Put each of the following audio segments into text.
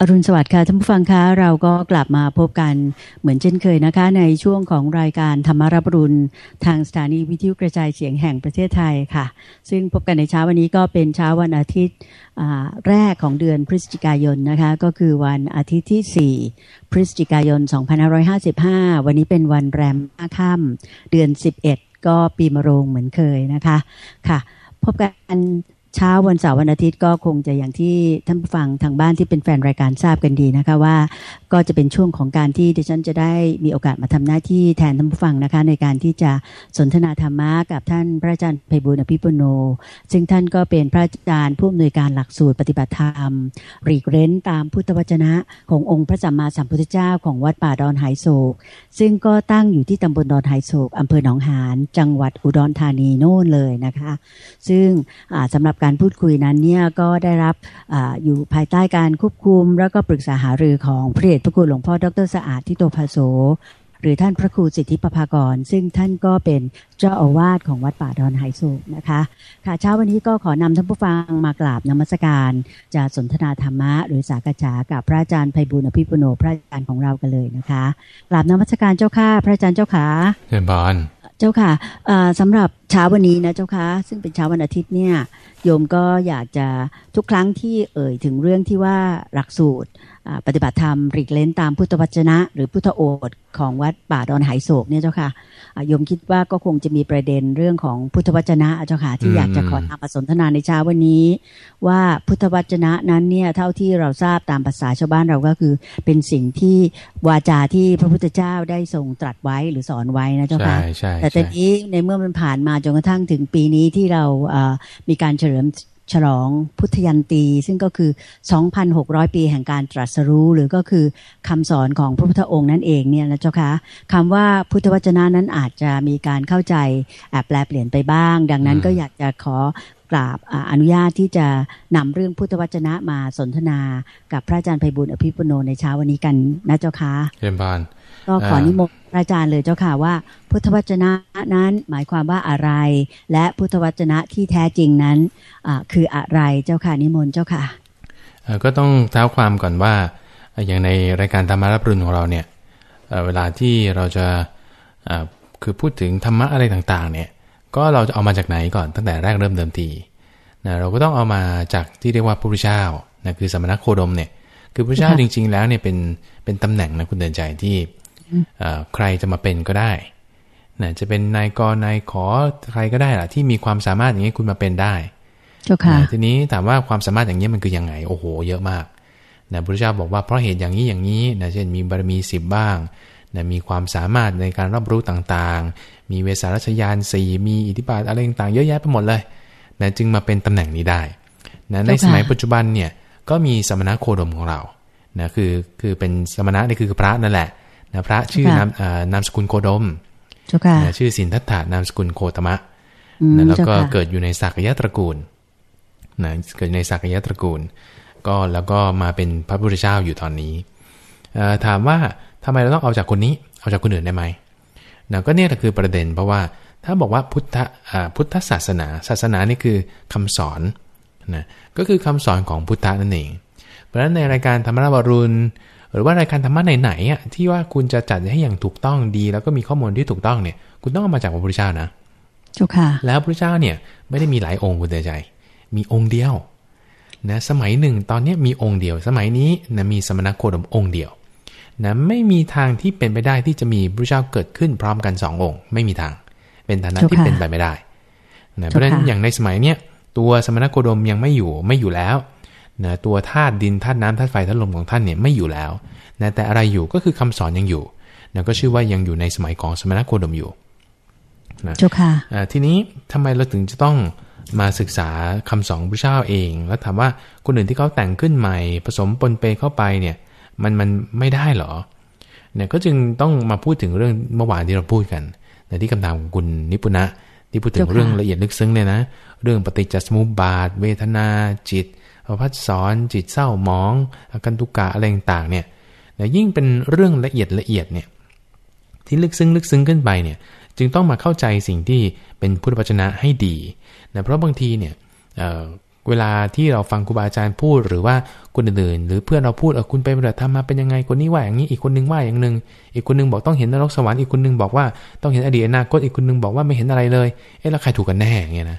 อรุณสวัสดิ์ค่ะท่านผู้ฟังคะเราก็กลับมาพบกันเหมือนเช่นเคยนะคะ ในช่วงของรายการธรรมารับรุณทางสถานีวิทยุกระจายเสียงแห่งประเทศไทยค่ะ ซึ่งพบกันในเช้าวันนี้ก็เป็นเช้าวันอาทิตย์แรกของเดือนพฤศจิกายนนะคะ ก็คือวันอาทิตย์ที่ 4 พฤศจิกายน 2555 วันนี้เป็นวันแรม5ค่ำเดือน 11 ก็ปีมะโรงเหมือนเคยนะคะค่ะ พบกัน เช้าวันเสาร์วันอาทิตย์ก็คงจะอย่างที่ท่านผู้ฟังทางบ้านที่เป็นแฟนรายการทราบกันดีนะคะว่า ก็จะเป็นช่วงของการที่ดิฉันจะได้มีโอกาสมาทำหน้าที่แทนท่านผู้ฟังนะคะในการที่จะสนทนาธรรมะกับท่านพระอาจารย์ไพบุญอภิปุโน ซึ่งท่านก็เป็นพระอาจารย์ผู้อำนวยการหลักสูตรปฏิบัติธรรมรีเกรนตามพุทธวจนะขององค์พระสัมมาสัมพุทธเจ้าของวัดป่าดอนไหโศก ซึ่งก็ตั้งอยู่ที่ตำบลดอนไหโศกอำเภอหนองหานจังหวัดอุดรธานีโน่นเลยนะคะ ซึ่งสำหรับการพูดคุยนั้นเนี่ยก็ได้รับออยู่ภายใต้การควบคุม แล้วก็ปรึกษาหารือของพระเดชพระคุณหลวงพ่อดรสะอาดที่โตภาโสหรือท่านพระครูสิทธิปภากร ซึ่งท่านก็เป็นเจ้าอาวาสของวัดป่าดอนไฮโซนะคะค่ะเช้าวันนี้ก็ขอนำท่านผู้ฟังมากราบนมัสการจะสนทนาธรรมะ หรือสากฉากับพระอาจารย์ไพบุญอภิปุโนพระอาจารย์ของเรากันเลยนะคะกราบนมัสการเจ้าค่ะพระอาจารย์เจ้าค่ะเชิญบานเจ้าค่ะสำหรับเช้าวันนี้นะเจ้าค่ะซึ่งเป็นเช้าวันอาทิตย์เนี่ยโยมก็อยากจะทุกครั้งที่เอ่ยถึงเรื่องที่ว่าหลักสูตรปฏิบัติธรรมริกเลนตามพุทธวจนะ หรือพุทธโอษของวัดป่าดอนไหโศกเนี่ยเจ้าค่ะโยมคิดว่าก็คงจะมีประเด็นเรื่องของพุทธวจนะเจ้าค่ะที่อยากจะขอนำมาสนทนาในเช้าวันนี้ ว่าพุทธวจนะนั้นเนี่ยเท่าที่เราทราบตามภาษาชาวบ้านเราก็คือ เป็นสิ่งที่วาจาที่พระพุทธเจ้าได้ทรงตรัสไว้หรือสอนไว้นะเจ้าค่ะแต่ตอนนี้ในเมื่อมันผ่านมาจนกระทั่งถึงปีนี้ที่เรามีการเฉลิมฉลองพุทธยันตี ซึ่งก็คือ 2,600 ปีแห่งการตรัสรู้หรือก็คือคำสอนของพระพุทธองค์นั่นเองเนี่ยนะเจ้าคะคำว่าพุทธวจนะนั้นอาจจะมีการเข้าใจแอบแปลเปลี่ยนไปบ้าง ดังนั้นก็อยากจะขอกราบอนุญาตที่จะนำเรื่องพุทธวจนะมาสนทนา กับพระอาจารย์ไพบุญอภิปุโนในเช้าวันนี้กันนะเจ้าคะเรียนบาน ก็ขอนิมนต์พระอาจารย์เลยเจ้าค่ะว่า พุทธวจนะนั้นหมายความว่าอะไร และพุทธวจนะที่แท้จริงนั้นคืออะไรเจ้าค่ะนิมนต์เจ้าค่ะก็ต้องเท้าความก่อนว่าอย่างในรายการธรรมารับรุนของเราเนี่ยเวลาที่เราจะคือพูดถึงธรรมะอะไรต่างๆ เนี่ย ก็เราจะเอามาจากไหนก่อนตั้งแต่แรกเริ่มเดิมทีนะเราก็ต้องเอามาจากที่เรียกว่าพระพุทธเจ้านะคือสมณโคดมเนี่ยคือพระเจ้าจริง ๆ แล้วเนี่ยเป็นเป็นตำแหน่งนะคุณเดินใจที่ ใครจะมาเป็นก็ได้นะจะเป็นนายกนายขอใครก็ได้ล่ะ ที่มีความสามารถอย่างนี้คุณมาเป็นได้เจ้าค่ะทีนี้ถามว่าความสามารถอย่างนี้มันคือยังไง โอ้โห เยอะมากนะพระเจ้าบอกว่าเพราะเหตุอย่างนี้อย่างนี้นะเช่นมีบารมีสิบบ้างนะมีความสามารถในการรับรู้ต่างๆ มีเวสารัชยานสี่มีอิทธิบาทอะไรต่างๆ เยอะแยะไปหมดเลยนะจึงมาเป็นตำแหน่งนี้ได้นะในสมัยปัจจุบันเนี่ยก็มีสมณะโคดมของเรานะคือคือเป็นสมณะนี่คือพระนั่นแหละ นะพระชื่อนามนามสกุลโคดมนะชื่อสินทัตถานามสกุลโคตมะนะแล้วก็เกิดอยู่ในสักยะตระกูลนะเกิดในสักยะตระกูล ก็แล้วก็มาเป็นพระพุทธเจ้าอยู่ตอนนี้ถามว่าทำไมเราต้องเอาจากคนนี้ เอาจากคนอื่นได้ไหมนะก็เนี่ยคือประเด็น เพราะว่าถ้าบอกว่าพุทธพุทธศาสนาศาสนานี่คือคำสอนนะก็คือคำสอนของพุทธะนั่นเอง เพราะฉะนั้นในรายการธรรมราบรุณ หรือว่ารายการธรรมะไหนๆอะที่ว่าคุณจะจัดให้อย่างถูกต้องดี แล้วก็มีข้อมูลที่ถูกต้องเนี่ยคุณต้องเอามาจากพระพุทธเจ้านะจุค่ะแล้วพระพุทธเจ้าเนี่ยไม่ได้มีหลายองค์คุณเตใจ มีองค์เดียวนะสมัยหนึ่งตอนนี้มีองค์เดียว สมัยนี้นะมีสมณโคดมองค์เดียวนะไม่มีทางที่เป็นไปได้ที่จะมีพระเจ้าเกิดขึ้นพร้อมกันสององค์ ไม่มีทาง เป็นฐานะที่เป็นไปไม่ได้นะเพราะฉะนั้นอย่างในสมัยเนี้ยตัวสมณโคดมยังไม่อยู่ไม่อยู่แล้ว นะตัวธาตุดินธาตุน้ำธาตุไฟธาตุลมของท่านเนี่ยไม่อยู่แล้วนะแต่อะไรอยู่ก็คือคำสอนยังอยู่นะก็ชื่อว่ายังอยู่ในสมัยของสมณโคดมอยู่นะเจ้าค่ะทีนี้ทำไมเราถึงจะต้องมาศึกษาคำสอนพระเจ้าเอง แล้วถามว่าคนอื่นที่เขาแต่งขึ้นใหม่ ผสมปนเปเข้าไปเนี่ยมันมันไม่ได้หรอเนี่ยก็จึงต้องมาพูดถึงเรื่องเมื่อวานที่เราพูดกันในที่คำถามของคุณนิพุนะที่พูดถึงเรื่องละเอียดลึกซึ้งเนี่ยนะ เรื่องปฏิจจสมุปบาท เวทนาจิต พัฒสอนจิตเศร้าหมองอาการตุกะอะไรต่างเนี่ยแต่ยิ่งเป็นเรื่องละเอียดละเอียดเนี่ยที่ลึกซึ้งลึกซึ้งขึ้นไปเนี่ยจึงต้องมาเข้าใจสิ่งที่เป็นพุทธวจนะให้ดีนะเพราะบางทีเนี่ยเวลาที่เราฟังครูบาอาจารย์พูดหรือว่าคนอื่นๆหรือเพื่อนเราพูดเออคุณไปปฏิบัติธรรมมาเป็นยังไงคนนี้ว่าอย่างนี้อีกคนนึงว่าอย่างหนึ่งอีกคนนึงบอกต้องเห็นนรกสวรรค์อีกคนนึงบอกว่าต้องเห็นอดีตอนาคตอีกคนนึงบอกว่าไม่เห็นอะไรเลยเอ๊ะแล้วใครถูกกันแน่เงี้ยนะ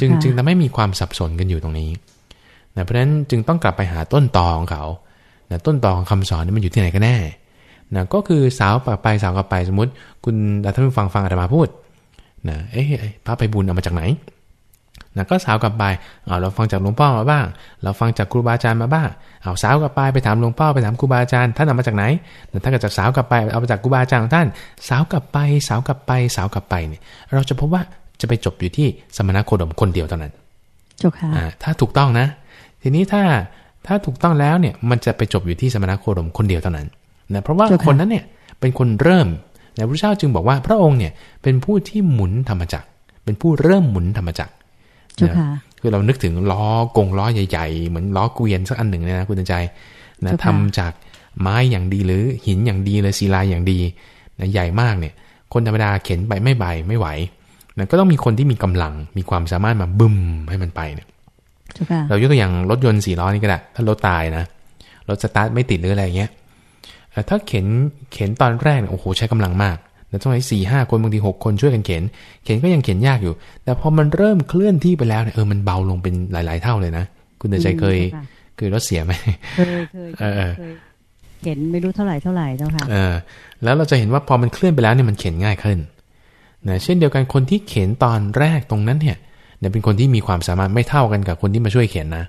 จึงจึงทำให้มีความสับสนกันอยู่ตรงนี้ นะเพราะฉะนั้นจึงต้องกลับไปหาต้นตอของเขานะต้นตอของคำสอนนี่มันอยู่ที่ไหนกันแน่นะก็คือสาวไปสาวกลับไปสมมติ คุณท่านผู้ฟังฟังอาตมาพูดนะเอ๊ะพระไปบุญเอามาจากไหนนะก็สาวกลับไปเอาเราฟังจากหลวงพ่อมาบ้าง เราฟังจากครูบาอาจารย์มาบ้าง เอาสาวกลับไปไปถามหลวงพ่อไปถามครูบาอาจารย์ท่านเอามาจากไหนท่านก็จากสาวกลับไปเอามาจากครูบาอาจารย์ของท่าน สาวกลับไปสาวกลับไปสาวกลับไปเนี่ยเราจะพบว่าจะไปจบอยู่ที่สมณโคดมคนเดียวเท่านั้นจบค่ะถ้าถูกต้องนะ ทีนี้ถ้าถ้าถูกต้องแล้วเนี่ยมันจะไปจบอยู่ที่สมณโคดมคนเดียวเท่านั้นนะเพราะว่าคนนั้นเนี่ยเป็นคนเริ่มแต่พระเจ้าจึงบอกว่าพระองค์เนี่ยเป็นผู้ที่หมุนธรรมจักรเป็นผู้เริ่มหมุนธรรมจักรคือเรานึกถึงล้อกงล้อใหญ่ๆ เหมือนล้อเกวียนสักอันหนึ่งนะคุณใจนะทำจากไม้อย่างดีหรือหินอย่างดีเลยศิลาอย่างดีนะใหญ่มากเนี่ย คนธรรมดาเข็นไปไม่ใบไม่ไหวนะก็ต้องมีคนที่มีกำลังมีความสามารถมาบึ้มให้มันไปเนี่ย เรายกตัวอย่างรถยนต์สี่ล้อนี่ก็ได้ถ้ารถตายนะรถสตาร์ทไม่ติดหรืออะไรเงี้ยถ้าเข็นเข็นตอนแรกโอ้โหใช้กำลังมากแต่ต้องใช้สี่ห้าคนบางทีหกคนช่วยกันเข็น เข็นก็ยังเข็นยากอยู่ แต่พอมันเริ่มเคลื่อนที่ไปแล้วเนี่ยเออมันเบาลงเป็นหลาย ๆ เท่าเลยนะคุณเดชใจเคยเคยรถเสียไหมเคยเคยเคยเข็นไม่รู้เท่าไหร่เท่าไหร่เจ้าค่ะเออแล้วเราจะเห็นว่าพอมันเคลื่อนไปแล้วเนี่ยมันเข็นง่ายขึ้นนะเช่นเดียวกันคนที่เข็นตอนแรกตรงนั้นเนี่ย เนี่ยเป็นคนที่มีความสามารถไม่เท่ากันกับคนที่มาช่วยเข็นนะ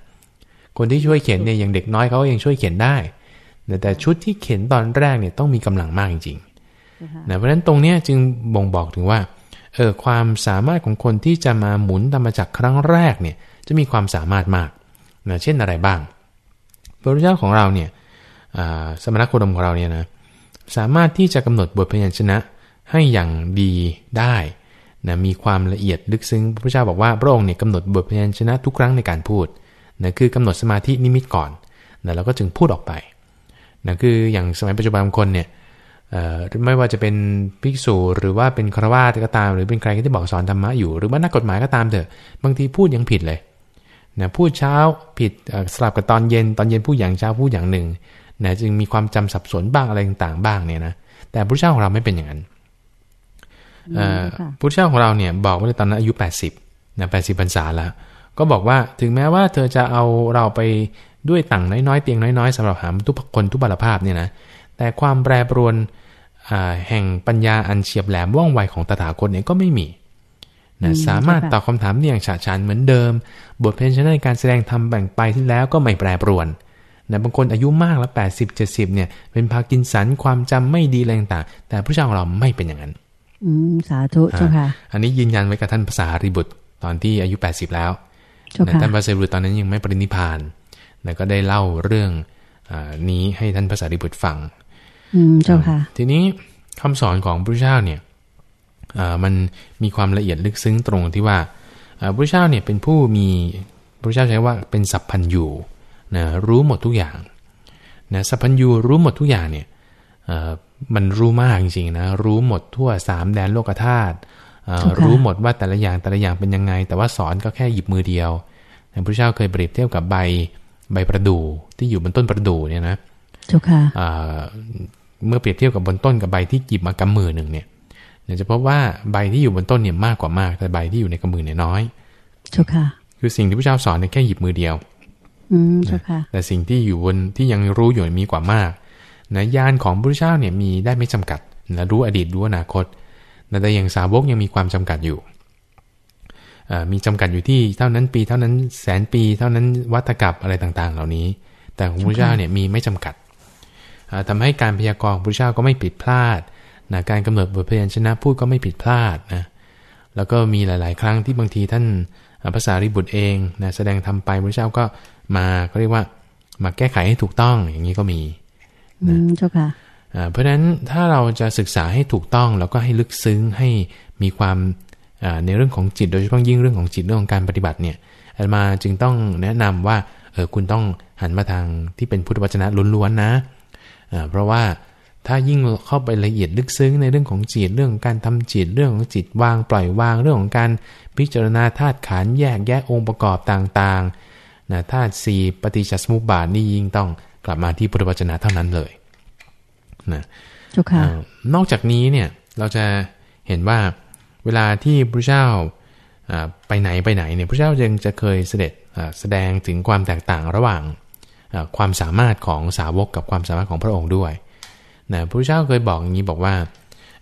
คนที่ช่วยเข็นเนี่ยอย่างเด็กน้อยเขายังช่วยเข็นได้ แต่ชุดที่เข็นตอนแรกเนี่ยต้องมีกำลังมากจริงๆนะเพราะฉะนั้นตรงนี้จึงบ่งบอกถึงว่าเออความสามารถของคนที่จะมาหมุนธรรมจักรครั้งแรกเนี่ยจะมีความสามารถมากนะเช่นอะไรบ้าง พระพุทธเจ้าของเราเนี่ยสมณโคดมของเราเนี่ยนะสามารถที่จะกำหนดบทพยัญชนะให้อย่างดีได้ นะมีความละเอียดลึกซึ้งพระพุทธเจ้าบอกว่าพระองค์เนี่ยกำหนดบทพยัญชนะทุกครั้งในการพูดนะคือกำหนดสมาธินิมิตก่อนนะแล้วก็จึงพูดออกไปนะคืออย่างสมัยปัจจุบันคนเนี่ยไม่ว่าจะเป็นภิกษุหรือว่าเป็นครวาสก็ตาม หรือเป็นใครที่บอกสอนธรรมะอยู่ หรือว่านักกฎหมายก็ตามเถอะบางทีพูดยังผิดเลยนะพูดเช้าผิดสลับกับตอนเย็นตอนเย็นพูดอย่างเช้าพูดอย่างหนึ่งนะจึงมีความจำสับสนบ้างอะไรต่างๆบ้างเนี่ยนะแต่พระเจ้าของเราไม่เป็นอย่างนั้น พระเจ้าของเราเนี่ยบอกว่าตอนนั้นอายุ 80นะ80พรรษาแล้ว ก็บอกว่าถึงแม้ว่าเธอจะเอาเราไปด้วยต่างน้อยๆ เตียงน้อยๆสำหรับหาทุกคนทุกบรรภาพเนี่ยนะแต่ความแปรปรวนแห่งปัญญาอันเฉียบแหลมว่องไวของตถาคตเนี่ยก็ไม่มีนะสามารถตอบคาถามได้อย่างฉะฉานเหมือนเดิม บทเพลงชนะในการแสดงธรรมแบ่งไปที่แล้วก็ไม่แปรปรวนนะบางคนอายุมากแล้ว 80 70เนี่ยเป็นพากินสันความจำไม่ดีอะไรต่างแต่พระเจ้าของเราไม่เป็นอย่างนั้น อืมสาธุเจ้าค่ะ อันนี้ยืนยันไว้กับท่านภาษาริบุตรตอนที่อายุ 80 แล้วท่านภาษาริบุตรตอนนั้นยังไม่ปรินิพานแล้วก็ได้เล่าเรื่องอนี้ให้ท่านภาษาดิบุตรฟัง อืมเจ้าค่ะ ทีนี้คำสอนของพระเจ้าเนี่ยมันมีความละเอียดลึกซึ้งตรงที่ว่าพระเจ้าเนี่ยเป็นผู้มีพระเจ้าใช้ว่าเป็นสัพพัญญูนะรู้หมดทุกอย่างนะสัพพัญญูรู้หมดทุกอย่างเนี่ย มันรู้มากจริงๆนะรู้หมดทั่วสามแดนโลกธาตุรู้หมดว่าแต่ละอย่างแต่ละอย่างเป็นยังไง แต่ว่าสอนก็แค่หยิบมือเดียวพระเจ้าเคยเปรียบเทียบกับใบใบประดู่ที่อยู่บนต้นประดู่เนี่ยนะจุค่ะเมื่อเปรียบเทียบกับบนต้นกับใบที่หยิบมากำมือหนึ่งเนี่ยเนี่ยจะพบว่าใบที่อยู่บนต้นเนี่ยมากกว่ามาก แต่ใบที่อยู่ในกำมือเนี่ยน้อยจุค่ะคือสิ่งที่พระเจ้าสอนเนี่ยแค่หยิบมือเดียว อืมจุค่ะแต่สิ่งที่อยู่บนที่ยังรู้อยู่มีกว่ามาก นะญาณของพระเจ้าเนี่ยมีได้ไม่จำกัดนะรู้อดีตรู้อนาคตแต่อย่างสาวกยังมีความจำกัดอยู่ มีจำกัดอยู่ที่เท่านั้นปีเท่านั้นแสนปี เท่านั้นวัตกับอะไรต่างๆ เหล่านี้ แต่ของพระเจ้าเนี่ยมีไม่จำกัดทำให้การพยากรณ์พระเจ้าก็ไม่ผิดพลาดนะการกำหนดบทเพลงชนะพูดก็ไม่ผิดพลาดนะแล้วก็มีหลาย ๆ ครั้งที่บางทีท่านภาษาริบุตรเองนะแสดงทำไปพระเจ้าก็มาก็เรียกว่ามาแก้ไขให้ถูกต้องอย่างนี้ก็มี นะเจ้าค่ะเพราะฉะนั้นถ้าเราจะศึกษาให้ถูกต้องแล้วก็ให้ลึกซึ้งให้มีความในเรื่องของจิต โดยเฉพาะยิ่งเรื่องของจิตเรื่องของการปฏิบัติเนี่ยอามาจึงต้องแนะนำว่าเออคุณต้องหันมาทางที่เป็นพุทธวจนะล้วนๆนะเพราะว่าถ้ายิ่งเข้าไปละเอียดลึกซึ้งในเรื่องของจิตเรื่องของการทำจิตเรื่องของจิตวางปล่อยวางเรื่องของการพิจารณาธาตุขันธ์แยกแยะองค์ประกอบต่างๆนะธาตุสี่ปฏิจจสมุปบาทนี่ยิ่งต้อง กลับมาที่พุทธวจนะเท่านั้นเลยนะเจ้าค่ะอ่านอกจากนี้เนี่ยเราจะเห็นว่าเวลาที่พระเจ้าอ่าไปไหนไปไหนเนี่ยพระเจ้ายังจะเคยเสด็จอ่าแสดงถึงความแตกต่างระหว่างอ่าความสามารถของสาวกกับความสามารถของพระองค์ด้วยนะพระเจ้าเคยบอกอย่างนี้บอกว่า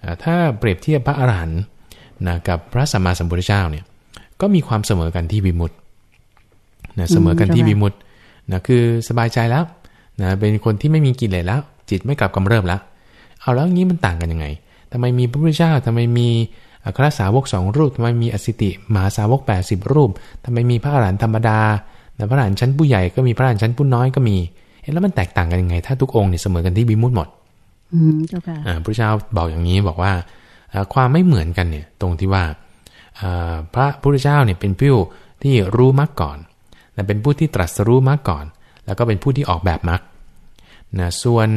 อ่า ถ้าเปรียบเทียบพระอรหันต์นะกับพระสัมมาสัมพุทธเจ้าเนี่ยก็มีความเสมอกันที่วิมุตตินะเสมอกันที่วิมุตตินะคือสบายใจแล้ว นะเป็นคนที่ไม่มีกิเลสแล้ว จิตไม่กลับกำเริบแล้ว เอาแล้วงี้มันต่างกันยังไงทำไมมีพระพุทธเจ้าทำไมมีอัครสาวกสองรูปทำไมมีอสิติมหาสาวก 80 รูปทำไมมีพระอรหันต์ธรรมดาแต่พระอรหันต์ชั้นผู้ใหญ่ก็มีพระอรหันต์ชั้นผู้น้อยก็มีเอ๊ะแล้วมันแตกต่างกันยังไง ถ้าทุกองค์เนี่ยเสมอกันที่บิมุตหมด อืมเจ้าค่ะอ่าพระเจ้าบอกอย่างนี้บอกว่าอ่าความไม่เหมือนกันเนี่ยตรงที่ว่าอ่าพระพุทธเจ้าเนี่ยเป็นผู้ที่รู้มรรคก่อนและเป็นผู้ที่ตรัสรู้มรรคก่อน แล้วก็เป็นผู้ที่ออกแบบมรรค นะส่วน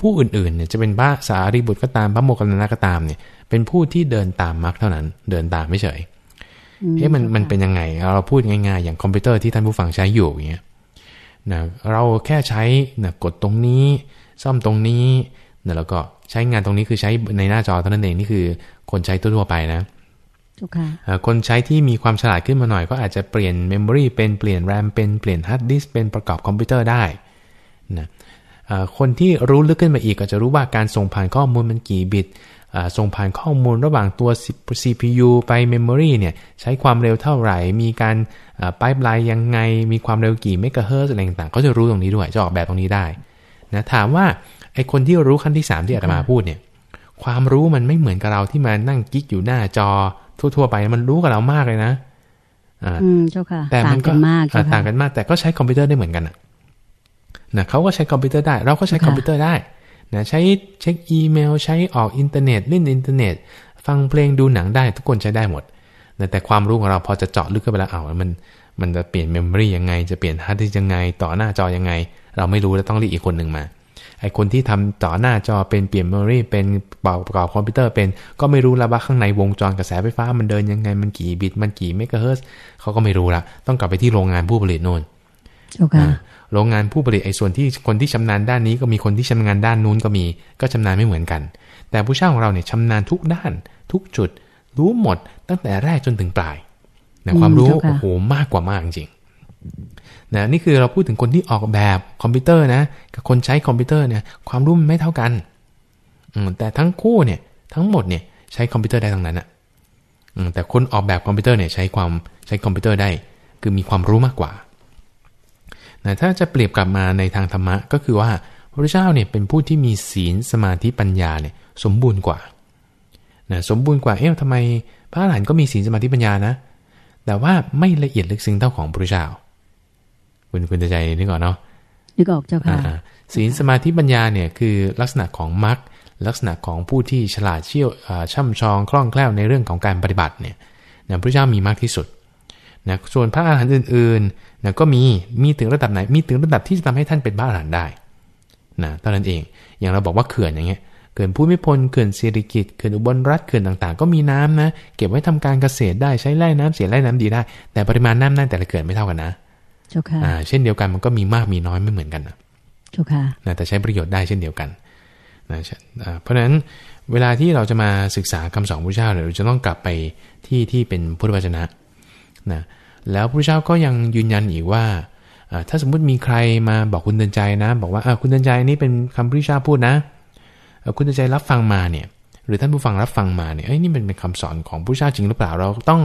ผู้อื่นๆเนี่ยจะเป็นพระสารีบุตรก็ตามพระโมคคัลลานะก็ตามเนี่ย เป็นผู้ที่เดินตามมรรคเท่านั้น เดินตามไม่เฉยเอ๊ะมันมันเป็นยังไง เราพูดง่ายๆ อย่างคอมพิวเตอร์ที่ท่านผู้ฟังใช้อยู่อย่างเงี้ยนะเราแค่ใช้นะกดตรงนี้ ซ่อมตรงนี้นะแล้วก็ใช้งานตรงนี้คือใช้ในหน้าจอเท่านั้นเองนี่คือ คนใช้ทั่วๆไปนะเจ้าค่ะเอ่อคนใช้ที่มีความฉลาดขึ้นมาหน่อย ก็อาจจะเปลี่ยน memory เป็นเปลี่ยนแรมเป็นเปลี่ยนฮาร์ดดิสก์เป็นประกอบคอมพิวเตอร์ได้นะเอ่อ คนที่รู้ลึกขึ้นมาอีกก็จะรู้ว่าการส่งผ่านข้อมูลมันกี่บิตอ่าส่งผ่านข้อมูลระหว่างตัว CPU ไป memory เนี่ยใช้ความเร็วเท่าไหร่ มีการ pipeline ยังไง มีความเร็วกี่เมกะเฮิรตซ์อะไรต่างๆเขาจะรู้ตรงนี้ด้วย จะออกแบบตรงนี้ได้นะถามว่าไอคนที่รู้ขั้นที่ 3 ที่อาตมาพูดเนี่ยความรู้มันไม่เหมือนกับเราที่มานั่งกิ๊กอยู่หน้าจอทั่วๆไปมันรู้กับเรามากเลยนะอ่าอืมเจ้าค่ะแต่ต่ามังนก็กันมากอ่าเจ้าต่าค่ะงกันมาก แต่ก็ใช้คอมพิวเตอร์ได้เหมือนกันนะ นะเขาก็ใช้คอมพิวเตอร์ได้ เราก็ใช้ค่ะคอมพิวเตอร์ได้นะใช้เช็คอีเมล ใช้ออกอินเทอร์เน็ตเล่นอินเทอร์เน็ต ฟังเพลงดูหนังได้ทุกคนใช้ได้หมดนะแต่ความรู้ของเราพอจะเจาะลึกเข้าไปแล้วเอามันมันจะเปลี่ยนเมมโมรียังไง จะเปลี่ยนฮาร์ดดิสก์ยังไง ต่อหน้าจอยังไง เราไม่รู้แล้วต้องเรียกอีกคนหนึ่งมาไอคนที่ทำต่อหน้าจอเป็นเปลี่ยน memory เป็นประกอบคอมพิวเตอร์เป็นก็ไม่รู้แล้วว่าข้างในวงจรกระแสไฟฟ้ามันเดินยังไงมันกี่บิตมันกี่เมกะเฮิรตซ์เขาก็ไม่รู้ละต้องกลับไปที่โรงงานผู้ผลิตโน่นเจ้าค่ะอ่า โรงงานผู้ผลิตไอ้ส่วนที่คนที่ชำนาญด้านนี้ก็มีคนที่ชำนาญด้านนู้นก็มีก็ชำนาญไม่เหมือนกัน แต่พระพุทธเจ้าของเราเนี่ยชำนาญทุกด้าน ทุกจุด รู้หมดตั้งแต่แรกจนถึงปลายนะความรู้เจ้าค่ะโอ้โหมากกว่ามากจริงนะนี่คือเราพูดถึงคนที่ออกแบบคอมพิวเตอร์นะ กับคนใช้คอมพิวเตอร์เนี่ยความรู้มันไม่เท่ากันอืมแต่ทั้งคู่เนี่ยทั้งหมดเนี่ยใช้คอมพิวเตอร์ได้ทั้งนั้นอะอืมแต่คนออกแบบคอมพิวเตอร์เนี่ยใช้ความใช้คอมพิวเตอร์ได้ คือมีความรู้มากกว่า นะถ้าจะเปรียบกลับมาในทางธรรมะก็คือว่าพระพุทธเจ้าเนี่ยเป็นผู้ที่มีศีลสมาธิปัญญาเนี่ยสมบูรณ์กว่านะสมบูรณ์กว่า เอ๊ะทำไมพระอรหันต์ก็มีศีลสมาธิปัญญานะ แต่ว่าไม่ละเอียดลึกซึ้งเท่าของพระพุทธเจ้า คุณคุณจะใจนึกก่อนเนาะนึกออกเจ้าค่ะอ่าศีลสมาธิปัญญาเนี่ยคือลักษณะของมรรคลักษณะของผู้ที่ฉลาดเชี่ยวอ่าช่ำชองคล่องแคล่วในเรื่องของการปฏิบัติเนี่ยนะพระพุทธเจ้ามีมากที่สุด นะส่วนพระอรหันต์อื่นๆนะก็มีมีถึงระดับไหน มีถึงระดับที่จะทำให้ท่านเป็นพระอรหันต์ได้นะเท่านั้นเอง อย่างเราบอกว่าเขื่อนอย่างเงี้ยเขื่อนภูมิพลเขื่อนสิริกิติ์เขื่อนอุบลรัฐเขื่อนต่างๆ ก็มีน้ำนะ เก็บไว้ทำการเกษตรได้ใช้ไร่น้ำเสียไร่น้ำดีได้ แต่ปริมาณน้ำในแต่ละเขื่อนไม่เท่ากันนะเจ้าค่ะอ่าเช่นเดียวกันมันก็มีมากมีน้อยไม่เหมือนกันนะเจ้าค่ะนะแต่ใช้ประโยชน์ได้เช่นเดียวกันนะอ่าเพราะฉะนั้นเวลาที่เราจะมาศึกษาคำสอนพระเจ้าเนี่ยเราจะต้องกลับไปที่ที่เป็นพุทธวจนะ นะแล้วพระเจ้าก็ยังยืนยันอีกว่า ถ้าสมมุติมีใครมาบอกคุณเดินใจนะ บอกว่าคุณเดินใจนี่เป็นคำพระเจ้าพูดนะคุณเดินใจรับฟังมาเนี่ย หรือท่านผู้ฟังรับฟังมาเนี่ยเอ้ยนี่มันเป็นคำสอนของพระเจ้าจริงหรือเปล่าเราต้อง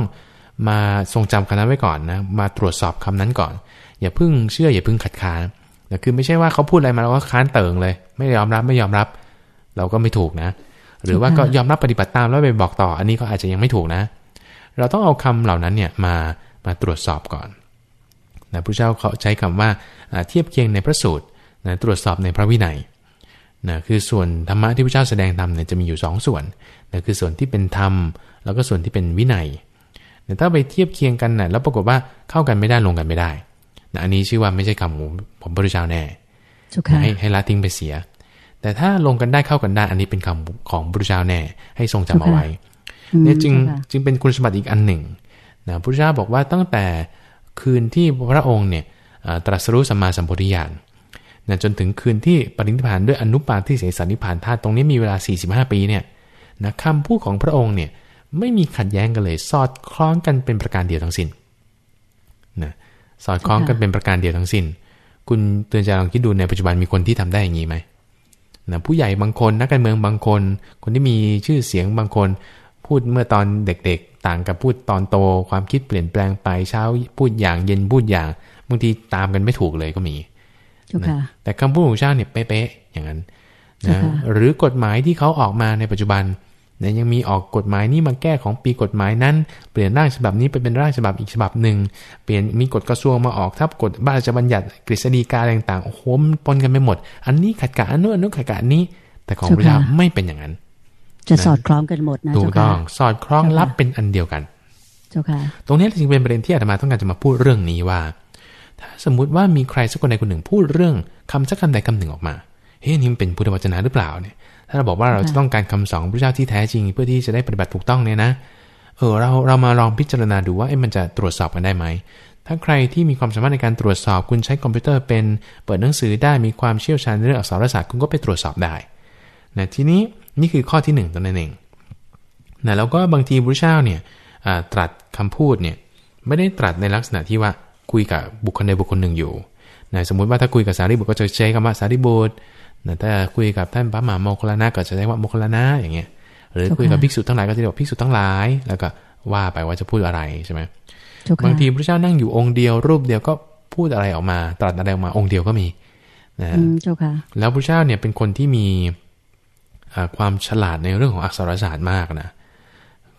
มาทรงจำคำนั้นไว้ก่อนนะมาตรวจสอบคำนั้นก่อน อย่าเพิ่งเชื่ออย่าเพิ่งขัดขานนะคือไม่ใช่ว่าเขาพูดอะไรมาแล้วก็ค้านเติ่งเลย ไม่ยอมรับไม่ยอมรับ เราก็ไม่ถูกนะ หรือว่าก็ยอมรับปฏิบัติตามแล้วไปบอกต่อ อันนี้ก็อาจจะยังไม่ถูกนะ เราต้องเอาคำเหล่านั้นเนี่ยมามาตรวจสอบก่อนนะพระเจ้าเขาใช้คำว่าอ่าเทียบเคียงในพระสูตรนะตรวจสอบในพระวินัยนะคือส่วนธรรมะที่พระเจ้าแสดงธรรมเนี่ยจะมีอยู่ 2ส่วนนะคือส่วนที่เป็นธรรม แล้วก็ส่วนที่เป็นวินัยแต่ถ้าไปเทียบเคียงกันนะแล้วปรากฏว่าเข้ากันไม่ได้ลงกันไม่ได้นะอันนี้ชื่อว่าไม่ใช่คำของผมพระพุทธเจ้าแน่เจ้าค่ะให้ให้ละทิ้งไปเสีย แต่ถ้าลงกันได้เข้ากันได้อันนี้เป็นคำของพระพุทธเจ้าแน่ ให้ทรงจำเอาไว้ เนี่ยจึงจึงเป็นคุณสมบัติอีกอันหนึ่งนะพระพุทธเจ้าบอกว่าตั้งแต่คืนที่พระองค์เนี่ยตรัสรู้สัมมาสัมพุทธิญาณนะจนถึงคืนที่ปรินิพพานด้วยอนุปาทิเสสนิพพานธาตุตรงนี้มีเวลา 45 ปีเนี่ยนะคำพูดของพระองค์เนี่ยไม่มีขัดแย้งกันเลย สอดคล้องกันเป็นประการเดียวทั้งสิน้นนะสอดคล้องกันเป็นประการเดียวทั้งสิน้น คุณเตือนใจลองคิดดูในปัจจุบันมีคนที่ทำได้อย่างนี้ไหมนะผู้ใหญ่บางคนนักการเมืองบางคน คนที่มีชื่อเสียงบางคน พูดเมื่อตอนเด็กๆ ต่างกับพูดตอนโตความคิดเปลี่ยนแปลงไปเช้าพูดอย่างเย็นพูดอย่างบางทีตามกันไม่ถูกเลยก็มีนะแต่คำพูดของชาติเนี่ยเป๊ะๆอย่างนั้นนะหรือกฎหมายที่เขาออกมาในปัจจุบันเนี่ยยังมีออกกฎหมายนี้มาแก้ของปีกฎหมายนั้น เปลี่ยนร่างฉบับนี้ไปเป็นร่างฉบับอีกฉบับหนึ่งเปลี่ยนมีกฎกระทรวงมาออกทับกฎบ้านจะบัญญัติกฤษฎีกาต่างๆโอ้โหมันปนกันไปหมด อันนี้ขัดกับอันนู้นอันนู้นขัดกับอันนี้ แต่ของพระเจ้าไม่เป็นอย่างนั้น จะสอดคล้องกันหมดนะถูกต้องสอดคล้องรับเป็นอันเดียวกัน เจ้าค่ะ ตรงนี้จึงเป็นประเด็นที่อาตมาต้องการจะมาพูดเรื่องนี้ว่า ถ้าสมมุติว่ามีใครสักคนใดคนหนึ่งพูดเรื่องคำสักคำใดคำหนึ่งออกมาเฮ้ยนี่มันเป็นพุทธวจนะหรือเปล่าเนี่ย ถ้าเราบอกว่าเราจะต้องการคำสอนพระเจ้าที่แท้จริง เพื่อที่จะได้ปฏิบัติถูกต้องเนี่ยนะเออเราเรามาลองพิจารณาดูว่าเอ้มันจะตรวจสอบกันได้ไหมถ้าใครที่มีความสามารถในการตรวจสอบคุณใช้คอมพิวเตอร์เป็น เปิดหนังสือได้มีความเชี่ยวชาญในเรื่องอักษรศาสตร์คุณก็ไปตรวจสอบได้นะทีนี้ นี่คือข้อที่1ตัวนั่นเองนะแล้วก็บางทีพระเจ้าเนี่ยตรัสคำพูดเนี่ยไม่ได้ตรัสในลักษณะที่ว่าคุยกับบุคคลใดบุคคลหนึ่งอยู่นะสมมุติว่าถ้าคุยกับสารีบุตรก็จะใช้คำว่าสารีบุตรนะถ้าคุยกับท่านพระมหาโมคลานะก็จะใช้ว่าโมคลานะอย่างเงี้ย หรือคุยกับภิกษุทั้งหลายก็จะเรียกว่าภิกษุทั้งหลาย แล้วก็ว่าไปว่าจะพูดอะไรใช่ไหมบางทีพระเจ้านั่งอยู่องค์เดียวรูปเดียวก็พูดอะไรออกมา ตรัสอะไรออกมาองค์เดียวก็มีนะแล้วพระเจ้าเนี่ยเป็นคนที่มี ความฉลาดในเรื่องของอักษรศาสตร์มากนะ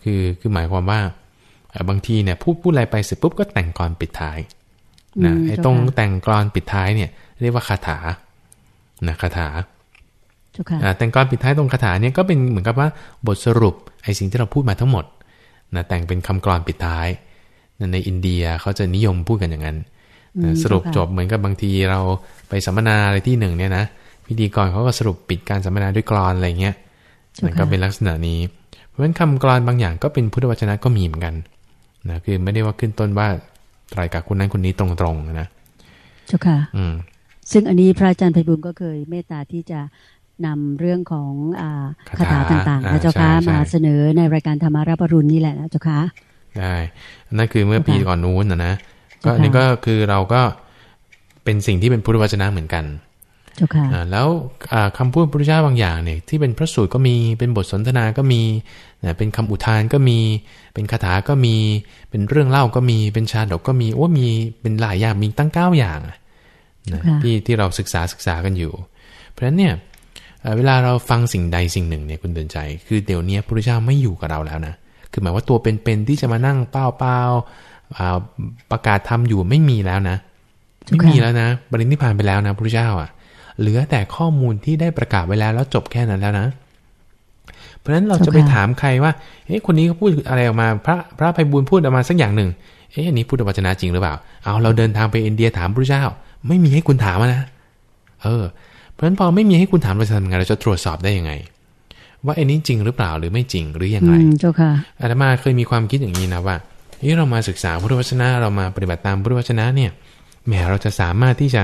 คือคือหมายความว่าบางทีเนี่ยพูดพูดอะไรไปเสร็จปุ๊บก็แต่งกรปิดท้ายนะไอ้ตรงแต่งกรปิดท้ายเนี่ยเรียกว่าคาถานะคาถาแต่งกรปิดท้ายตรงคาถาเนี่ยก็เป็นเหมือนกับว่าบทสรุปไอ้สิ่งที่เราพูดมาทั้งหมดนะแต่งเป็นคำกรอนปิดท้ายในอินเดียเขาจะนิยมพูดกันอย่างนั้นสรุปจบเหมือนกับบางทีเราไปสัมมนาอะไรที่หนึ่งเนี่ยนะ พิธีกรเขาก็สรุปปิดการสัมมนาด้วยกรอนอะไรเงี้ยมันก็เป็นลักษณะนี้ เพราะฉะนั้นคำกรอนบางอย่างก็เป็นพุทธวจนะก็มีเหมือนกันนะคือไม่ได้ว่าขึ้นต้นว่าไตรกับคนนั้นคนนี้ตรงๆนะเจ้าค่ะ อืมซึ่งอันนี้พระอาจารย์ไพบุญก็เคยเมตตาที่จะนำเรื่องของอคาถาต่างๆนะเจ้าค่ะมาเสนอในรายการธรรมารับรุณนี่แหละนะเจ้าค่ะได้นั่นคือเมื่อปีก่อนนู้นนะนะก็นี่ก็คือเราก็เป็นสิ่งที่เป็นพุทธวจนะเหมือนกัน เจ้าค่ะแล้วคำพูดพระพุทธเจ้าบางอย่างเนี่ยที่เป็นพระสูตรก็มีเป็นบทสนทนาก็มีเป็นคำอุทานก็มี เป็นคาถาก็มี เป็นเรื่องเล่าก็มีเป็นชาดกก็มีโอ้มีเป็นหลายอย่างมีตั้งเก้าอย่างนะที่ที่เราศึกษาศึกษากันอยู่ เพราะฉะนั้นเนี่ยเวลาเราฟังสิ่งใดสิ่งหนึ่งเนี่ยคุณเดินใจ คือเดี๋ยวนี้พระพุทธเจ้าไม่อยู่กับเราแล้วนะคือหมายว่าตัวเป็นๆที่จะมานั่งเป้าเป้าประกาศทำอยู่ไม่มีแล้วนะไม่มีแล้วนะบริณิพานไปแล้วนะพระพุทธเจ้าอะ เหลือแต่ข้อมูลที่ได้ประกาศไว้แล้ว แล้วจบแค่นั้นแล้วนะ เพราะฉะนั้นเราจะไปถามใครว่าเอ๊ะคนนี้เขาพูดอะไรออกมา พระพระไพบุญพูดออกมาสักอย่างหนึ่งเอ๊ะอันนี้พุทธวจนะจริงหรือเปล่า เอาเราเดินทางไปอินเดียถามพระเจ้า ไม่มีให้คุณถามนะเออ เพราะฉะนั้นพอไม่มีให้คุณถามเราจะทำไงเราจะตรวจสอบได้ยังไง ว่าไอ้นี้จริงหรือเปล่าหรือไม่จริงหรือยังไงเจ้าค่ะอาตมาเคยมีความคิดอย่างนี้นะว่าที่เรามาศึกษาพุทธวจนะเรามาปฏิบัติตามพุทธวจนะเนี่ยแหมเราจะสามารถที่จะ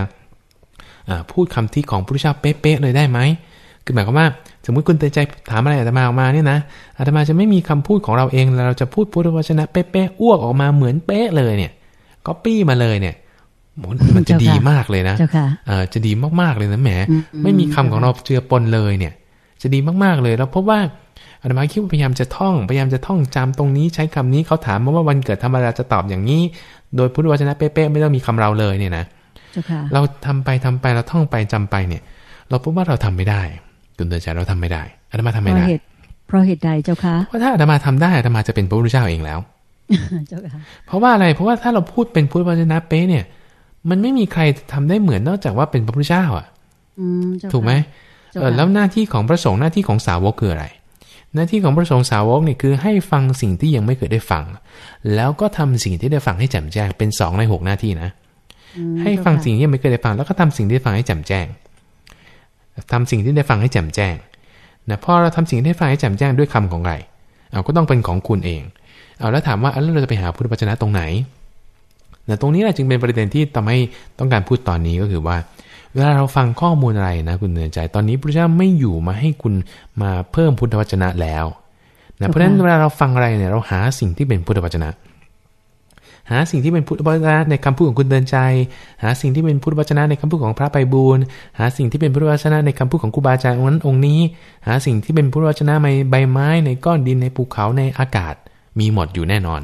พูดคำที่ของพระพุทธเจ้าเป๊ะๆเลยได้ไหมคือหมายความว่า สมมุติคุณเตือนใจถามอะไรอาตมาออกมาเนี่ยนะอาตมาจะไม่มีคำพูดของเราเองเราจะพูดพุทธวจนะเป๊ะๆอ้วกออกมาเหมือนเป๊ะเลยเนี่ยก็ปี้มาเลยเนี่ยมันจะดีมากเลยนะจะดีมากๆเลยนะแหมไม่มีคำของเราเจือปนเลยเนี่ย จะดีมากๆเลยแล้วพบว่าอาตมาคิดว่าพยายามจะท่องพยายามจะท่องจำตรงนี้ใช้คำนี้เขาถามมาว่าวันเกิดธรรมดาจะตอบอย่างนี้ โดยพุทธวจนะเป๊ะๆไม่ต้องมีคำเราเลยเนี่ยนะ เราทำไปทำไปเราท่องไปจำไปเนี่ย เราพบว่าเราทำไม่ได้กุณเดินใจเราทำไม่ได้อาตมาทำไม่ได้เพราะเหตุใดเจ้าคะเพราะถ้าอาตมาทำได้อาตมาจะเป็นพระพุทธเจ้าเองแล้วเพราะว่าอะไรเพราะว่าถ้าเราพูดเป็นพุทธวจนะเป๊ะเนี่ย มันไม่มีใครทำได้เหมือนนอกจากว่าเป็นพระพุทธเจ้าอะถูกไหมแล้วหน้าที่ของพระสงฆ์หน้าที่ของสาวกคืออะไร หน้าที่ของพระสงฆ์สาวกเนี่ยคือให้ฟังสิ่งที่ยังไม่เคยได้ฟัง แล้วก็ทำสิ่งที่ได้ฟังให้แจ่มแจ้งเป็นสองในหกหน้าที่นะ ให้ฟังสิ่งที่ยังไม่เคยได้ฟัง แล้วก็ทำสิ่งที่ได้ฟังให้แจ่มแจ้งทำสิ่งที่ได้ฟังให้แจ่มแจ้งนะพอเราทำสิ่งที่ได้ฟังให้แจ่มแจ้งด้วยคำของใครเอาก็ต้องเป็นของคุณเองเอาแล้วถามว่าแล้วเราจะไปหาพุทธวจนะตรงไหนนะตรงนี้แหละจึงเป็นประเด็นที่ทำให้ต้องการพูดตอนนี้ก็คือว่า เวลาเราฟังข้อมูลอะไรนะคุณเนือใจ ตอนนี้พระเจ้าไม่อยู่มาให้คุณมาเพิ่มพุทธวจนะแล้วนะเพราะฉะนั้นเวลาเราฟังอะไรเนี่ยเราหาสิ่งที่เป็นพุทธวจนะ หาสิ่งที่เป็นพุทธวจนะในคำพูดของคุณเดินใจ หาสิ่งที่เป็นพุทธวจนะในคำพูดของพระไปบูลหาสิ่งที่เป็นพุทธวจนะในคำพูดของครูบาอาจารย์องค์นั้นองค์นี้ หาสิ่งที่เป็นพุทธวจนะในใบไม้ในก้อนดินในภูเขาในอากาศ มีหมดอยู่แน่นอน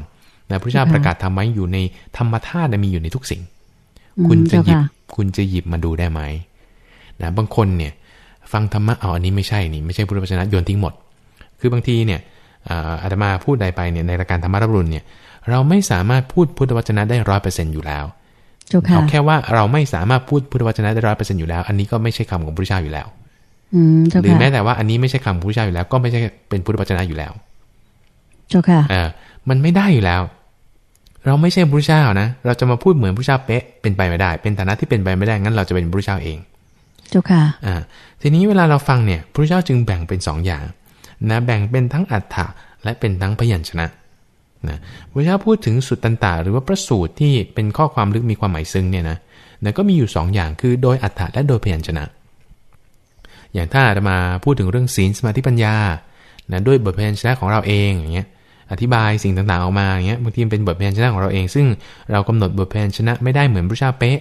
นะพระเจ้าประกาศทำไว้อยู่ในธรรมธาตุมีอยู่ในทุกสิ่ง คุณจะหยิบคุณจะหยิบมาดูได้ไหมนะบางคนเนี่ยฟังธรรมะเอาอันนี้ไม่ใช่นี่ไม่ใช่พุทธวจนะโยนทิ้งหมด คือบางทีเนี่ยอาตมาพูดใดไปเนี่ยในรายการธรรมรับรุนเนี่ย เราไม่สามารถพูดพุทธวจนะได้ร้อยเปอร์เซ็นต์อยู่แล้วเอาแค่ว่าเราไม่สามารถพูดพุทธวจนะได้ร้อยเปอร์เซ็นต์อยู่แล้ว อันนี้ก็ไม่ใช่คำของพระเจ้าอยู่แล้วหรือแม้แต่ว่าอันนี้ไม่ใช่คำของพระเจ้าอยู่แล้ว ก็ไม่ใช่เป็นพุทธวจนะอยู่แล้วเจ้าค่ะเออมันไม่ได้อยู่แล้ว เราไม่ใช่พระเจ้านะ เราจะมาพูดเหมือนพระเจ้าเป๊ะเป็นไปไม่ได้ เป็นฐานะที่เป็นไปไม่ได้งั้นเราจะเป็นพระเจ้าเอง เจ้าค่ะอ่าทีนี้เวลาเราฟังเนี่ยพระเจ้าจึงแบ่งเป็นสองอย่างนะแบ่งเป็นทั้งอัฏฐะและเป็นทั้งพยัญชนะ นะพระเจ้าพูดถึงสุดตันตาหรือว่าประสูตรที่เป็นข้อความลึกมีความหมายซึ้งเนี่ยนะนะก็มีอยู่2ออย่างคือโดยอัฏฐะและโดยพยัญชนะ อย่างถ้าจะมาพูดถึงเรื่องศีลสมาธิปัญญานะด้วยบทพยัญชนะของเราเองอย่างเงี้ยอธิบายสิ่งต่างๆออกมาอย่างเงี้ยบางทีเป็นบทเพลงชนะของเราเอง ซึ่งเรากำหนดบทเพลงชนะไม่ได้เหมือนพระเจ้าเป๊ะ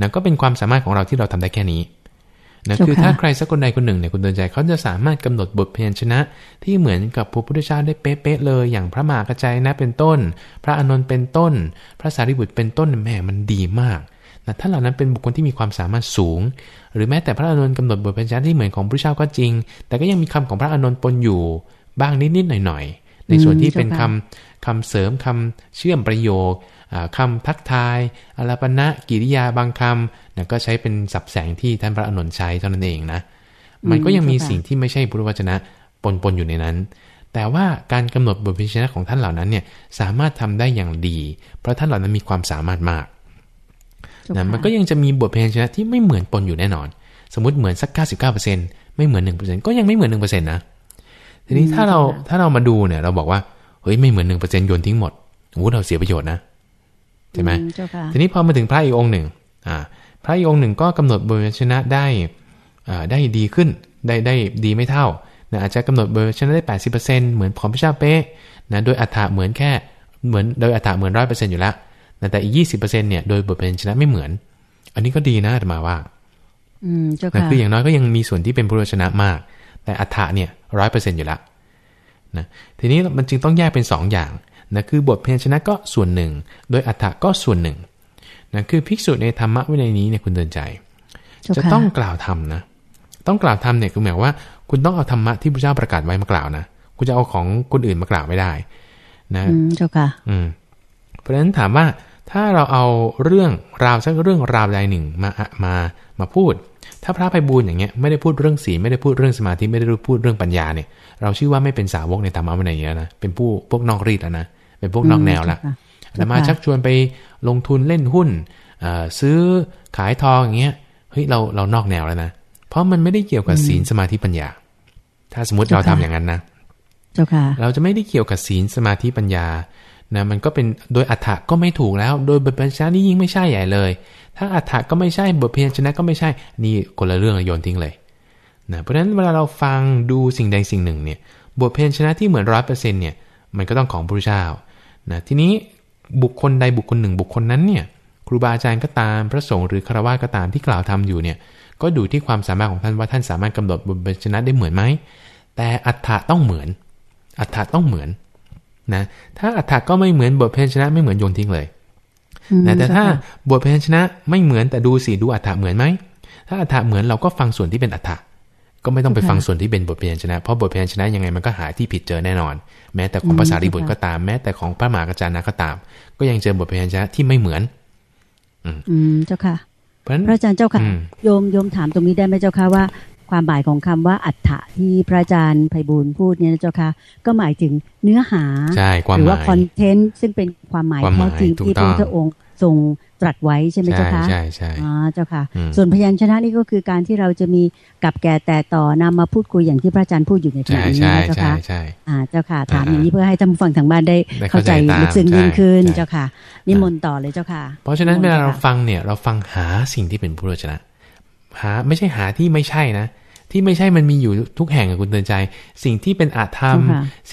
นะก็เป็นความสามารถของเราที่เราทำได้แค่นี้ นะคือถ้าใครสักคนใดคนหนึ่งเนี่ยคุณเดินใจเขาจะสามารถกำหนดบทเพลงชนะ ที่เหมือนกับพระพุทธเจ้าได้เป๊ะๆเลยอย่างพระมหากระจายนะเป็นต้น พระอานนท์เป็นต้น พระสารีบุตรเป็นต้นแม่มันดีมากนะถ้าเหล่านั้นเป็นบุคคลที่มีความสามารถสูง หรือแม้แต่พระอานนท์กำหนดบทเพลงชนะที่เหมือนของพระเจ้าก็จริง แต่ก็ยังมีคำของพระอานนท์ปนอยู่บ้างนิดๆหน่อยๆในส่วนที่เป็นคำคำเสริมคำเชื่อมประโยค คำทักทายอลปณะกิริยาบางคำนะก็ใช้เป็นสับแสงที่ท่านพระอนุนใช้เท่านั้นเองนะ มันก็ยังมีสิ่งที่ไม่ใช่พุทธวจนะปนปนอยู่ในนั้น แต่ว่าการกำหนดบทพิชนะของท่านเหล่านั้นเนี่ยสามารถทำได้อย่างดี เพราะท่านเหล่านั้นมีความสามารถมากนะมันก็ยังจะมีบทเพลงชนะที่ไม่เหมือนปนอยู่แน่นอน สมมติเหมือนสัก 99%ไม่เหมือน 1%ก็ยังไม่เหมือน 1%นะทีนี้ถ้าเราถ้าเรามาดูเนี่ยเราบอกว่าเฮ้ยไม่เหมือนหนึ่งเปอร์เซ็นโยนทิ้งหมดโอ้เราเสียประโยชน์นะ ใช่ไหมทีนี้พอมาถึงพระอีกองค์หนึ่งอ่าพระอีกองค์หนึ่งก็กำหนดบริชนะได้อ่าได้ดีขึ้นได้ได้ดีไม่เท่านะอาจจะกำหนดบริชนะได้แปดสิบเปอร์เซ็นเหมือนของพระเจ้าเป๊ะนะโดยอัฐาเหมือนแค่เหมือนโดยอัฐาเหมือนร้อยเปอร์เซ็นอยู่แล้วแต่อีกยี่สิบเปอร์เซ็นเนี่ยโดยบทเป็นชนะไม่เหมือน อันนี้ก็ดีนะธรรมาว่า อืมเจ้าค่ะคืออย่างน้อยก็ยังมีส่วนที่เป็นพุทธชนะมาก แต่อัฐาเนี่ยร้อยเปอร์เซ็นอยู่แล้วนะทีนี้มันจึงต้องแยกเป็น2ออย่าง นะคือบทเพลงชนะก็ส่วนหนึ่ง โดยอัฏฐะก็ส่วนหนึ่งนะคือภิกษุในธรรมะวินัยนี้เนี่ยคุณเดินใจ จะต้องกล่าวธรรมนะ ต้องกล่าวธรรมเนี่ยคือหมายว่า คุณต้องเอาธรรมะที่พระเจ้าประกาศไว้มากล่าวนะคุณจะเอาของคนอื่นมากล่าวไม่ได้ นะเจ้าค่ะ อืม เพราะฉะนั้นถามว่าถ้าเราเอาเรื่องราวสักเรื่องราวใดหนึ่งมามามาพูด ถ้าพระไพบูลอย่างเงี้ยไม่ได้พูดเรื่องศีลไม่ได้พูดเรื่องสมาธิไม่ได้พูดเรื่องปัญญาเนี่ย เราชื่อว่าไม่เป็นสาวกในธรรมะวินัยแล้วนะเป็นผู้พวกนอกรีดแล้วนะ เป็นพวกนอกแนวละแต่มาชักชวนไปลงทุนเล่นหุ้นซื้อขายทองอย่างเงี้ยเฮ้ยเราเรานอกแนวแล้วนะเพราะมันไม่ได้เกี่ยวกับศีลสมาธิปัญญา ถ้าสมมติเราทำอย่างนั้นนะเราจะไม่ได้เกี่ยวกับศีลสมาธิปัญญานะมันก็เป็นโดยอัฏฐะก็ไม่ถูกแล้ว โดยบทเพลงชนะนี่ยิ่งไม่ใช่ใหญ่เลย ถ้าอัฏฐะก็ไม่ใช่บทเพลงชนะก็ไม่ใช่ นี่คนละเรื่องโยนทิ้งเลยนะเพราะฉะนั้นเวลาเราฟังดูสิ่งใดสิ่งหนึ่งเนี่ยบทเพลงชนะที่เหมือนร้อยเปอร์เซ็นต์เนี่ยมันก็ต้องของพระเจ้า นะทีนี้บุคคลใดบุคคลหนึ่งบุคคลนั้นเนี่ยครูบาอาจารย์ก็ตามพระสงฆ์หรือคารวะก็ตามที่กล่าวทำอยู่เนี่ยก็ดูที่ความสามารถของท่านว่าท่านสามารถกำหนดบทเพลงชนะได้เหมือนไหมแต่อัฏฐะต้องเหมือน อัฏฐะต้องเหมือนนะถ้าอัฏฐะก็ไม่เหมือนบทเพลงชนะไม่เหมือนโยนทิ้งเลยนะแต่ถ้าบทเพลงชนะไม่เหมือนแต่ดูสิดูอัฏฐะเหมือนไหมถ้าอัฏฐะเหมือนเราก็ฟังส่วนที่เป็นอัฏฐะ ก็ไม่ต้องไปฟังส่วนที่เป็นบทเพียนชนะ เพราะบทเพียนชนะยังไงมันก็หาที่ผิดเจอแน่นอน แม้แต่ของภาษาริบุตรก็ตาม แม้แต่ของพระมหากจานะก็ตาม ก็ยังเจอบทเพียนชนะที่ไม่เหมือน อืมเจ้าค่ะพระอาจารย์เจ้าค่ะโยมโยมถามตรงนี้ได้ไหมเจ้าค่ะว่า ความหมายของคำว่าอัฏฐะที่พระอาจารย์ไพบูลพูดเนี่ยเจ้าค่ะก็หมายถึงเนื้อหาใช่ความหรือว่าคอนเทนต์ซึ่งเป็นความหมายแท้จริงที่พระพุทธองค์ทรงตรัสไว้ใช่ไหมเจ้าคะใช่ใช่อ๋อเจ้าค่ะ ส่วนพยัญชนะนี่ก็คือการที่เราจะมีกับแก่แต่ต่อนำมาพูดคุยอย่างที่พระอาจารย์พูดอยู่ในขณะนี้นะเจ้าค่ะใช่อ่าเจ้าค่ะถามอย่างนี้เพื่อให้ท่านผู้ฟังทางบ้านได้เข้าใจลึกซึ้งยิ่งขึ้นเจ้าค่ะนิมนต์ต่อเลยเจ้าค่ะ เพราะฉะนั้นเวลาเราฟังเนี่ยเราฟังหาสิ่งที่เป็นพุทธวจนะ หาไม่ใช่หาที่ไม่ใช่นะ ที่ไม่ใช่มันมีอยู่ทุกแห่งกับคุณเตือนใจ สิ่งที่เป็นอาธรรม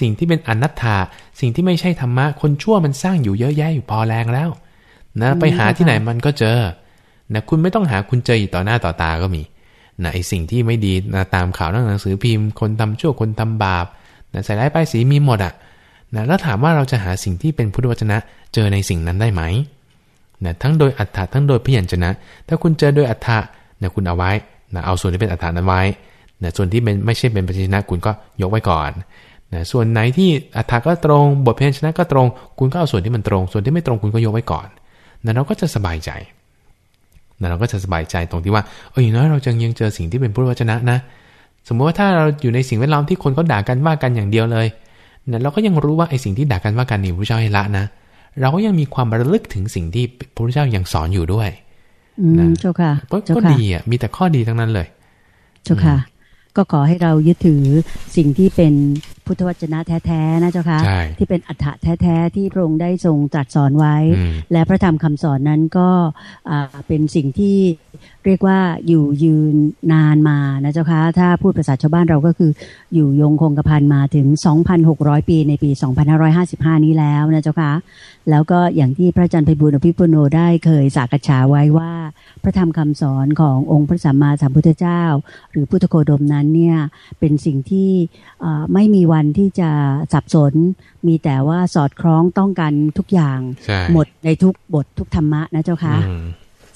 สิ่งที่เป็นอนัตถาสิ่งที่ไม่ใช่ธรรมะคนชั่วมันสร้างอยู่เยอะแยะอยู่พอแรงแล้ว นะไปหาที่ไหนมันก็เจอนะคุณไม่ต้องหาคุณเจออยู่ต่อหน้าต่อตาก็มีนะไอสิ่งที่ไม่ดีนะตามข่าวหนังสือพิมพ์ คนทำชั่วคนทำบาปนะใส่ร้ายป้ายสีมีหมดอะนะแล้วถามว่าเราจะหาสิ่งที่เป็นพุทธวจนะเจอในสิ่งนั้นได้ไหมนะทั้งโดยอัฏฐะทั้งโดยพยัญชนะ ถ้าคุณเจอโดยอัฏฐะ นะคุณเอาไว้นะเอาส่วนที่เป็นอัฐานั้นไว้นะส่วนที่เป็นไม่ใช่เป็นพยัญชนะคุณก็ยกไว้ก่อนนะส่วนไหนที่อัฐะก็ตรง บทเพยัญชนะก็ตรง คุณก็เอาส่วนที่มันตรง ส่วนที่ไม่ตรงคุณก็ยกไว้ก่อนนะเราก็จะสบายใจนะเราก็จะสบายใจตรงที่ว่าเอออย่างน้อยเราจะยังเจอสิ่งที่เป็นพุทธวจนะนะ สมมติว่าถ้าเราอยู่ในสิ่งแวดล้อมที่คนเขาด่ากันว่ากันอย่างเดียวเลยนะเราก็ยังรู้ว่าไอ้สิ่งที่ด่ากันว่ากันนี่พระเจ้าให้ละนะ เราก็ยังมีความระลึกถึงสิ่งที่พระเจ้ายังสอนอยู่ด้วย นะเจ้าค่ะก็ดีอะมีแต่ข้อดีทั้งนั้นเลย เจ้าค่ะ ก็ขอให้เรายึดถือสิ่งที่เป็น พุทธวจนะแท้ๆนะเจ้าค่ะที่เป็นอัฏฐะแท้ๆที่พระองค์ได้ทรงตรัสสอนไว้ และพระธรรมคำสอนนั้นก็เป็นสิ่งที่เรียกว่าอยู่ยืนนานมานะเจ้าคะถ้าพูดภาษาชาวบ้านเราก็คืออยู่ยงคงกระพันมาถึง 2,600 ปีในปี 2555 นี้แล้วนะเจ้าคะแล้วก็อย่างที่พระอาจารย์ไพบุญอภิปุโนได้เคยสากฉาไว้ว่า พระธรรมคำสอนขององค์พระสัมมาสัมพุทธเจ้า หรือพุทธโคดมนั้นเนี่ยเป็นสิ่งที่ไม่มีวันที่จะสับสน มีแต่ว่าสอดคล้องต้องกันทุกอย่าง หมดในทุกบททุกธรรมะนะเจ้าค่ะ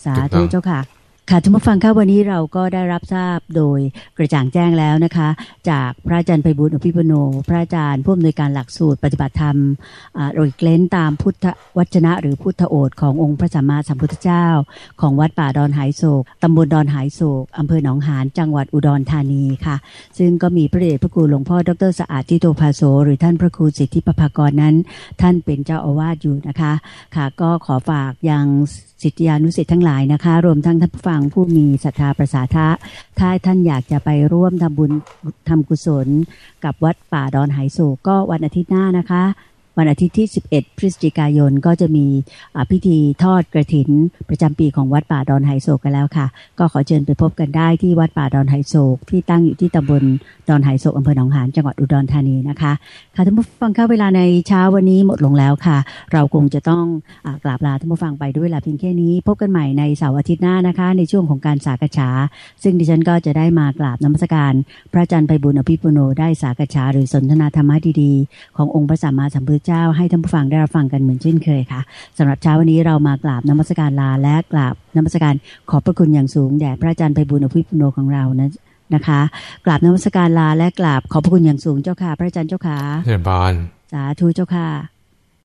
สาธุเจ้าค่ะ ค่ะท่านผู้ฟังคะวันนี้เราก็ได้รับทราบโดยกระจ่างแจ้งแล้วนะคะ จากพระอาจารย์ไพบุญอภิปโน พระอาจารย์ผู้อำนวยการหลักสูตรปฏิบัติธรรมโดยเล้นตามพุทธวจนะ หรือพุทธโอษขององค์พระสัมมาสัมพุทธเจ้า ของวัดป่าดอนหายโศกตำบลดอนหายโศกอำเภอหนองหานจังหวัดอุดรธานีค่ะ ซึ่งก็มีพระเดชพระคุณหลวงพ่อดรสะอาดทิโตภาโสหรือท่านพระครูสิทธิปภากรนั้น ท่านเป็นเจ้าอาวาสอยู่นะคะ ค่ะ ก็ขอฝากยัง สิทธิานุสิทธ์ทั้งหลายนะคะ รวมทั้งท่านผู้ฟังผู้มีศรัทธาประสาทะถ้าท่านอยากจะไปร่วมทำบุญทำกุศล กับวัดป่าดอนไหโศกก็วันอาทิตย์หน้านะคะ วันอาทิตย์ที่ 11 พฤศจิกายนก็จะมีพิธีทอดกระถินประจำปีของวัดป่าดอนไฮโศกกันแล้วค่ะ ก็ขอเชิญไปพบกันได้ที่วัดป่าดอนไฮโศกที่ตั้งอยู่ที่ตำบลดอนไฮโศกอำเภอหนองหานจังหวัดอุดรธานีนะคะค่ะท่านผู้ฟังเข้าเวลาในเช้าวันนี้หมดลงแล้วค่ะ เราคงจะต้องอกราบลาท่านผู้ฟังไปด้วยเวลาเพียงแค่นี้พบกันใหม่ในเสาร์อาทิตย์หน้านะคะ ในช่วงของการสากฉา ซึ่งดิฉันก็จะได้มากราบนมัสการพระอาจารย์ไพบุญอภิปุโนได้สากฉาหรือสนทนาธรรมะดีๆ ขององค์พระสัมมาสัมพุทธเจ้าให้ท่านผู้ฟังได้รับฟังกันเหมือนเช่นเคยค่ะสำหรับเช้าวันนี้เรามากราบนมัสการลาและกราบนมัสการขอบพระคุณอย่างสูงแด่พระอาจารย์ไพบุญอภิปุโนของเรานะนะคะกราบนมัสการลาและกราบขอบพระคุณอย่างสูงเจ้าค่ะ พระอาจารย์เจ้าค่ะเชิญบานสาธุเจ้าค่ะ